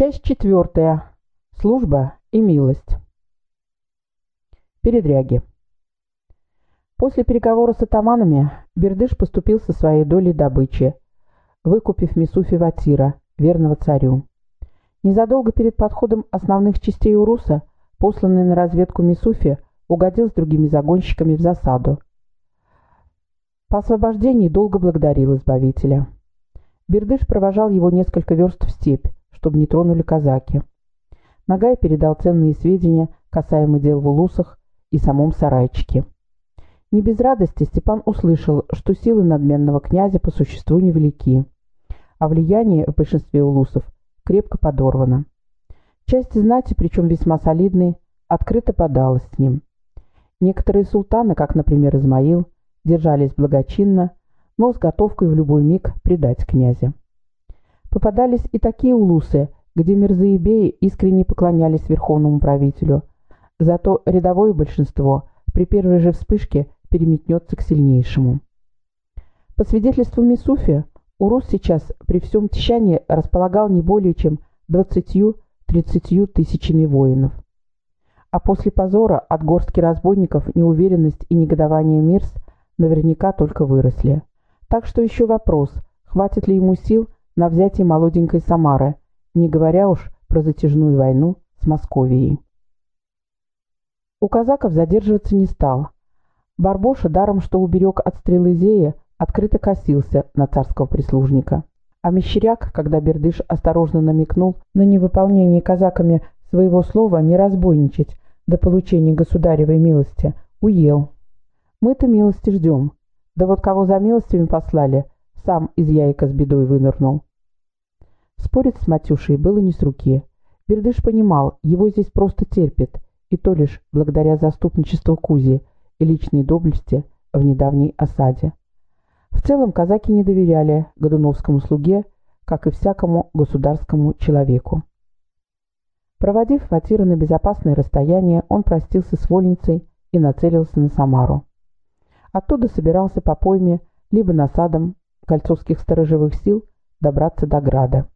Часть четвертая. Служба и милость. Передряги. После переговора с атаманами Бердыш поступил со своей долей добычи, выкупив Мисуфи Ватира, верного царю. Незадолго перед подходом основных частей Уруса, посланный на разведку Мисуфи, угодил с другими загонщиками в засаду. По освобождении долго благодарил Избавителя. Бердыш провожал его несколько верст в степь, чтобы не тронули казаки. Нагай передал ценные сведения, касаемо дел в Улусах и самом сарайчике. Не без радости Степан услышал, что силы надменного князя по существу невелики, а влияние в большинстве улусов крепко подорвано. Часть знати, причем весьма солидной, открыто подалась с ним. Некоторые султаны, как, например, Измаил, держались благочинно, но с готовкой в любой миг предать князя. Попадались и такие улусы, где мирзы и беи искренне поклонялись верховному правителю. Зато рядовое большинство при первой же вспышке переметнется к сильнейшему. По свидетельству Мисуфи, Урус сейчас при всем тщании располагал не более чем 20-30 тысячами воинов. А после позора от горстки разбойников неуверенность и негодование Мирс наверняка только выросли. Так что еще вопрос, хватит ли ему сил на взятие молоденькой Самары, не говоря уж про затяжную войну с Московией. У казаков задерживаться не стал. Барбоша, даром что уберег от стрелы Зея, открыто косился на царского прислужника. А Мещеряк, когда Бердыш осторожно намекнул на невыполнение казаками своего слова не разбойничать до получения государевой милости, уел. Мы-то милости ждем. Да вот кого за милостями послали, сам из яйка с бедой вынырнул. Спорить с Матюшей было не с руки. Бердыш понимал, его здесь просто терпят, и то лишь благодаря заступничеству Кузи и личной доблести в недавней осаде. В целом казаки не доверяли Годуновскому слуге, как и всякому государскому человеку. Проводив Фатира на безопасное расстояние, он простился с вольницей и нацелился на Самару. Оттуда собирался по пойме, либо насадом кольцовских сторожевых сил добраться до Града.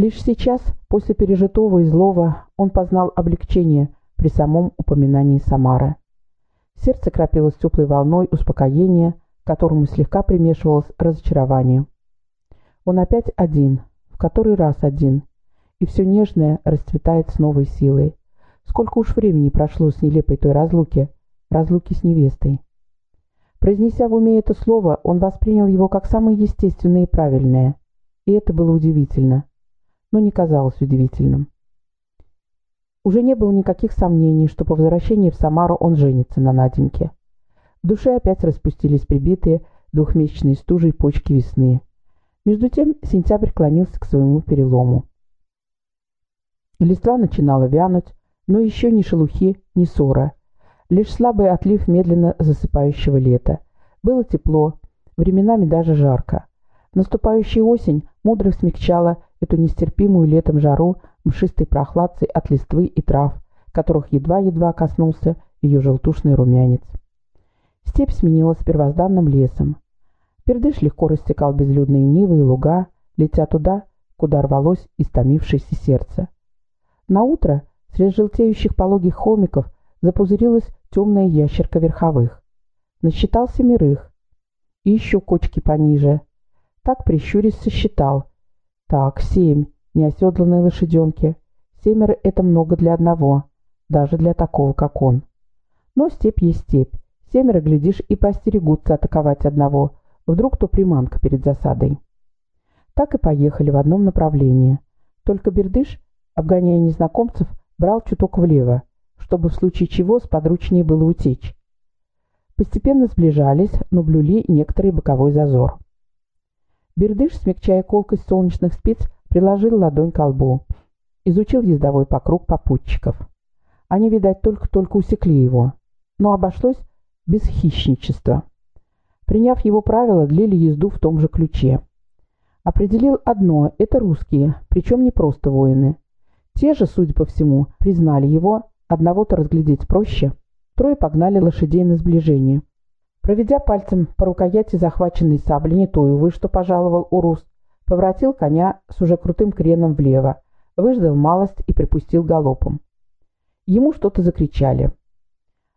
Лишь сейчас, после пережитого и злого, он познал облегчение при самом упоминании Самары. Сердце крапилось теплой волной успокоения, которому слегка примешивалось разочарование. Он опять один, в который раз один, и все нежное расцветает с новой силой. Сколько уж времени прошло с нелепой той разлуки, разлуки с невестой. Произнеся в уме это слово, он воспринял его как самое естественное и правильное, и это было удивительно но не казалось удивительным. Уже не было никаких сомнений, что по возвращении в Самару он женится на Наденьке. В душе опять распустились прибитые двухмесячной стужей почки весны. Между тем сентябрь клонился к своему перелому. Листва начинала вянуть, но еще ни шелухи, ни ссора. Лишь слабый отлив медленно засыпающего лета. Было тепло, временами даже жарко. Наступающая осень мудро смягчала эту нестерпимую летом жару мшистой прохладцей от листвы и трав, которых едва-едва коснулся ее желтушный румянец. Степь сменилась первозданным лесом. Пердыш легко растекал безлюдные нивы и луга, летя туда, куда рвалось истомившееся сердце. На утро среди желтеющих пологих холмиков запузырилась темная ящерка верховых. Насчитал семерых. И еще кочки пониже. Так, прищурясь, сосчитал. Так, семь неоседланной лошаденки. Семеро — это много для одного, даже для такого, как он. Но степь есть степь. Семеро, глядишь, и постерегутся атаковать одного. Вдруг то приманка перед засадой. Так и поехали в одном направлении. Только Бердыш, обгоняя незнакомцев, брал чуток влево, чтобы в случае чего сподручнее было утечь. Постепенно сближались, но блюли некоторый боковой зазор. Бердыш, смягчая колкость солнечных спиц, приложил ладонь к лбу. Изучил ездовой покруг попутчиков. Они, видать, только-только усекли его. Но обошлось без хищничества. Приняв его правила, длили езду в том же ключе. Определил одно – это русские, причем не просто воины. Те же, судя по всему, признали его, одного-то разглядеть проще. Трое погнали лошадей на сближение. Проведя пальцем по рукояти захваченной сабли, не той, увы, что пожаловал Урус, поворотил коня с уже крутым креном влево, выждал малость и припустил галопом. Ему что-то закричали.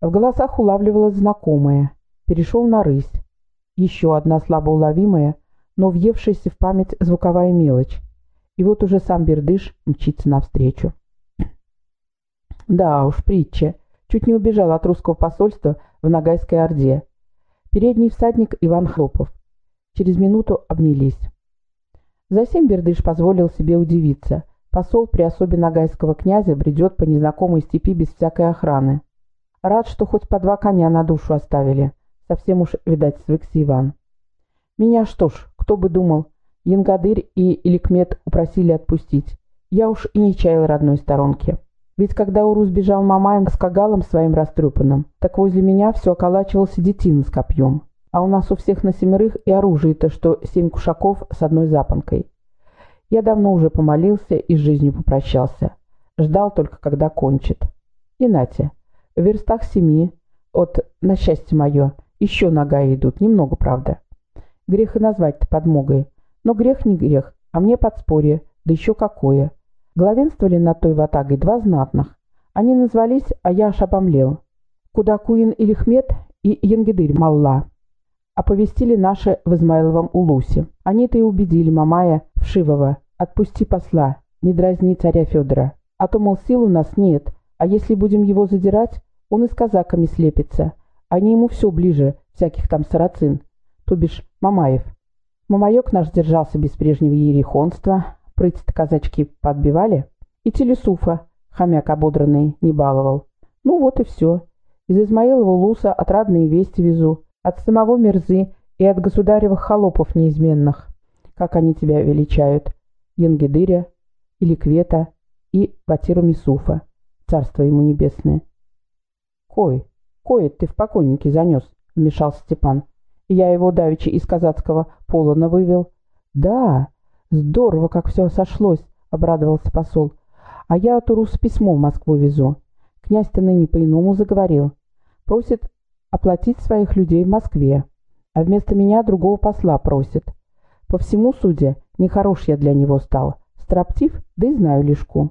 В голосах улавливалось знакомое. Перешел на рысь. Еще одна слабо уловимая, но въевшаяся в память звуковая мелочь. И вот уже сам Бердыш мчится навстречу. Да уж, притча. Чуть не убежал от русского посольства в Ногайской Орде. Передний всадник Иван Хлопов. Через минуту обнялись. Засим Бердыш позволил себе удивиться. Посол при особе нагайского князя бредет по незнакомой степи без всякой охраны. Рад, что хоть по два коня на душу оставили. Совсем уж, видать, свыкся Иван. Меня что ж, кто бы думал, Янгадырь и Иликмет упросили отпустить. Я уж и не чаял родной сторонки. Ведь когда Урус бежал Мамаем с кагалом своим растрепанным, так возле меня все околачивался детина с копьем. А у нас у всех на семерых и оружие-то, что семь кушаков с одной запонкой. Я давно уже помолился и с жизнью попрощался. Ждал только, когда кончит. И нате, в верстах семи, от, на счастье мое, еще нога идут, немного, правда. Грех и назвать-то подмогой. Но грех не грех, а мне подспорье, да еще какое. Главенствовали над той ватагой два знатных. Они назвались, а я аж обомлел. Кудакуин Илихмет и Янгидырь Малла. Оповестили наши в Измайловом Улусе. Они-то и убедили Мамая Вшивова. Отпусти посла, не дразни царя Федора. А то, мол, сил у нас нет, а если будем его задирать, он и с казаками слепится. Они ему все ближе, всяких там сарацин, то бишь Мамаев. Мамаек наш держался без прежнего ерехонства, прыть казачки подбивали, и Телесуфа, хомяк ободранный, не баловал. Ну вот и все. Из Измаилова Луса отрадные вести везу, от самого Мерзы и от государевых холопов неизменных, как они тебя величают, Янгидыря, или Квета и Батиру Мисуфа, царство ему небесное. «Кой, кой ты в покойнике занес?» — вмешался Степан. «Я его давеча из казацкого полона вывел». «Да, «Здорово, как все сошлось», — обрадовался посол. «А я от Урус письмо в Москву везу. Князь-то ныне по-иному заговорил. Просит оплатить своих людей в Москве, а вместо меня другого посла просит. По всему суде, нехорош я для него стал. Строптив, да и знаю лишку».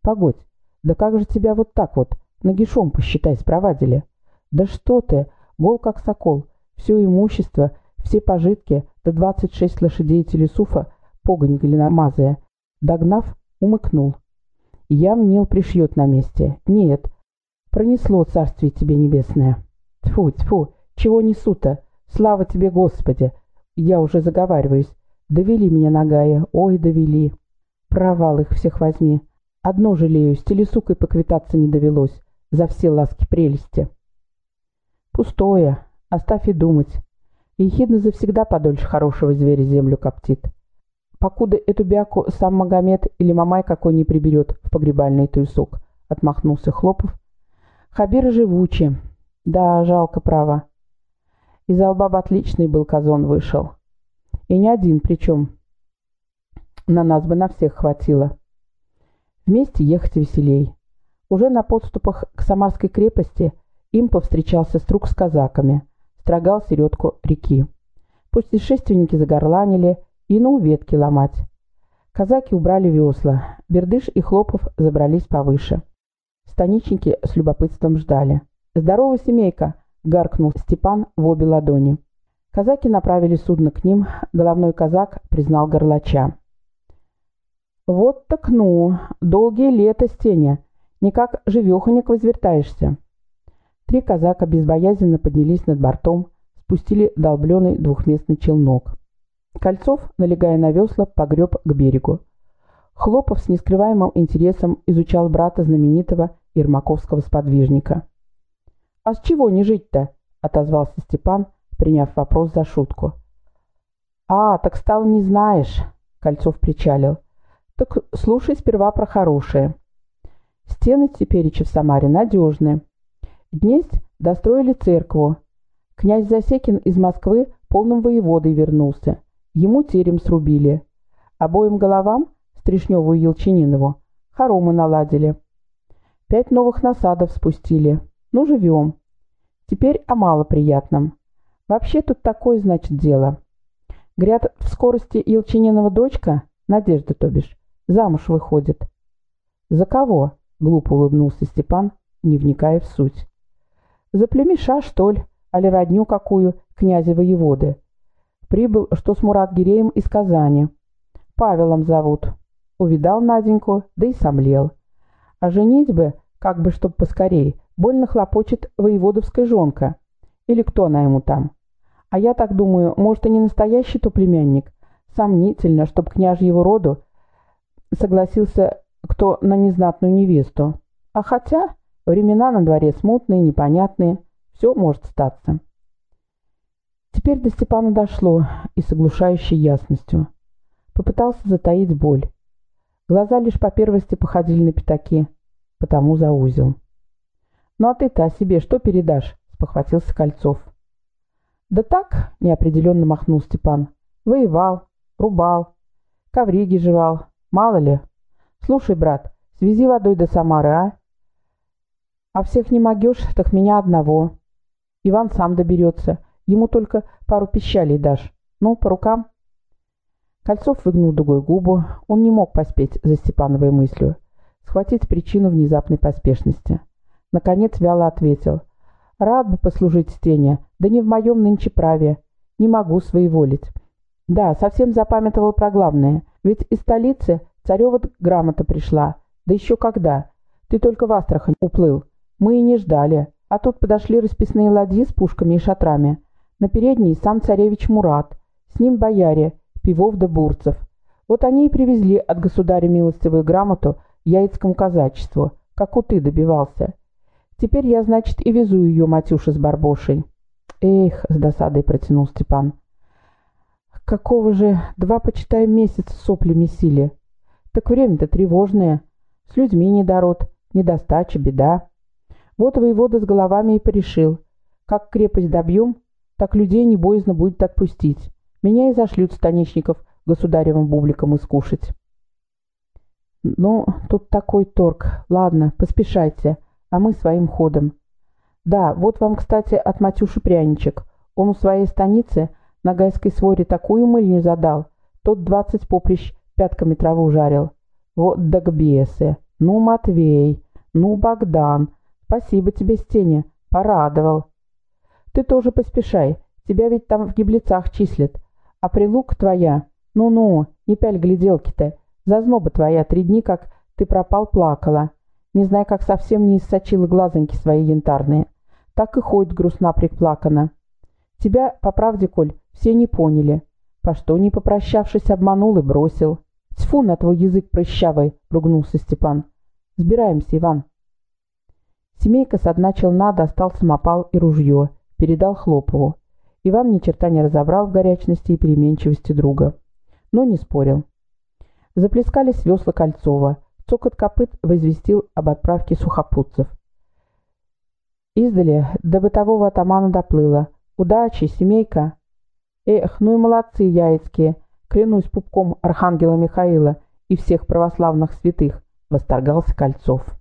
«Погодь, да как же тебя вот так вот, нагишом, посчитай, спровадили?» «Да что ты, гол как сокол, все имущество, все пожитки, двадцать шесть лошадей телесуфа погонь глиномазая. Догнав, умыкнул. Я мнил пришьет на месте. Нет, пронесло царствие тебе небесное. Тьфу, тьфу, чего несу-то? Слава тебе, Господи! Я уже заговариваюсь. Довели меня нагая, ой, довели. Провал их всех возьми. Одно жалею, с телесукой поквитаться не довелось. За все ласки прелести. Пустое, оставь и думать. Ехидно завсегда подольше хорошего зверя землю коптит покуда эту бяку сам Магомед или Мамай какой не приберет в погребальный туесок», — отмахнулся Хлопов. «Хабир живучий. Да, жалко, право. Из Албаб отличный был казон вышел. И не один причем. На нас бы на всех хватило. Вместе ехать веселей. Уже на подступах к Самарской крепости им повстречался струк с казаками, строгал середку реки. Путешественники загорланили, и ну ветки ломать. Казаки убрали весла, Бердыш и Хлопов забрались повыше. Станичники с любопытством ждали. «Здорово, семейка!» — гаркнул Степан в обе ладони. Казаки направили судно к ним, головной казак признал горлача. «Вот так ну! Долгие лета, Стеня! Никак живеханик возвертаешься!» Три казака безбоязненно поднялись над бортом, спустили долбленный двухместный челнок. Кольцов, налегая на весла, погреб к берегу. Хлопов с нескрываемым интересом изучал брата знаменитого ермаковского сподвижника. «А с чего не жить-то?» — отозвался Степан, приняв вопрос за шутку. «А, так стал не знаешь», — Кольцов причалил. «Так слушай сперва про хорошее. Стены тепереча в Самаре надежные. Днесь достроили церкву. Князь Засекин из Москвы полным воеводой вернулся. Ему терем срубили. Обоим головам, Стришневу и Елчининову, хоромы наладили. Пять новых насадов спустили. Ну, живем. Теперь о малоприятном. Вообще тут такое, значит, дело. Говорят, в скорости Елчининова дочка, Надежда, то бишь, Замуж выходит». «За кого?» — глупо улыбнулся Степан, не вникая в суть. «За племеша, что ли, али родню какую, князя воеводы. Прибыл, что с Мурат-Гиреем из Казани. Павелом зовут. Увидал Наденьку, да и сомлел. А женить бы, как бы чтоб поскорей, больно хлопочет воеводовская жонка. Или кто она ему там. А я так думаю, может, и не настоящий то племянник. Сомнительно, чтоб княжьего роду согласился кто на незнатную невесту. А хотя времена на дворе смутные, непонятные, все может статься. Теперь до Степана дошло и с оглушающей ясностью. Попытался затаить боль. Глаза лишь по первости походили на пятаки, потому заузил. «Ну а ты-то о себе что передашь?» — спохватился Кольцов. «Да так», — неопределенно махнул Степан. «Воевал, рубал, ковриги жевал, мало ли. Слушай, брат, свези водой до Самары, а? А всех не могешь, так меня одного. Иван сам доберется, ему только пару пищалей дашь. Ну, по рукам?» Кольцов выгнул дугой губу, он не мог поспеть за Степановой мыслью, схватить причину внезапной поспешности. Наконец вяло ответил. «Рад бы послужить Стене, да не в моем нынче праве. Не могу своеволить». «Да, совсем запамятовал про главное. Ведь из столицы царева грамота пришла. Да еще когда. Ты только в Астрахань уплыл. Мы и не ждали. А тут подошли расписные ладьи с пушками и шатрами. На передней сам царевич Мурат. С ним бояре, Пивов да Бурцев. Вот они и привезли от государя милостивую грамоту яицкому казачеству, как у ты добивался. Теперь я, значит, и везу ее, Матюша, с Барбошей. Эх, с досадой протянул Степан. Какого же два, почитай, месяца сопли месили. Так время-то тревожное. С людьми недород, недостача, беда. Вот воевода с головами и порешил. Как крепость добьем, так людей не боязно будет отпустить. Меня и зашлют станичников государевым бубликом искушать. Ну, тут такой торг. Ладно, поспешайте а мы своим ходом. Да, вот вам, кстати, от Матюши пряничек. Он у своей станицы на гайской своре такую мыльню задал, тот двадцать поприщ пятками траву жарил. Вот догбесы. Ну, Матвей, ну, Богдан, спасибо тебе, Стеня, порадовал. Ты тоже поспешай, тебя ведь там в гиблицах числят. А прилук твоя, ну-ну, не пяль гляделки-то, зазноба твоя три дни, как ты пропал, плакала не зная, как совсем не иссочила глазоньки свои янтарные. Так и ходит грустна приплакана. Тебя, по правде, Коль, все не поняли. По что, не попрощавшись, обманул и бросил. Тьфу на твой язык прыщавый, ругнулся Степан. Сбираемся, Иван. Семейка с дна челна достал самопал и ружье, передал Хлопову. Иван ни черта не разобрал в горячности и переменчивости друга, но не спорил. Заплескались весла Кольцова. Цокот копыт возвестил об отправке сухопутцев. Издали до бытового атамана доплыло. «Удачи, семейка!» «Эх, ну и молодцы яицкие! Клянусь пупком архангела Михаила и всех православных святых!» — восторгался Кольцов.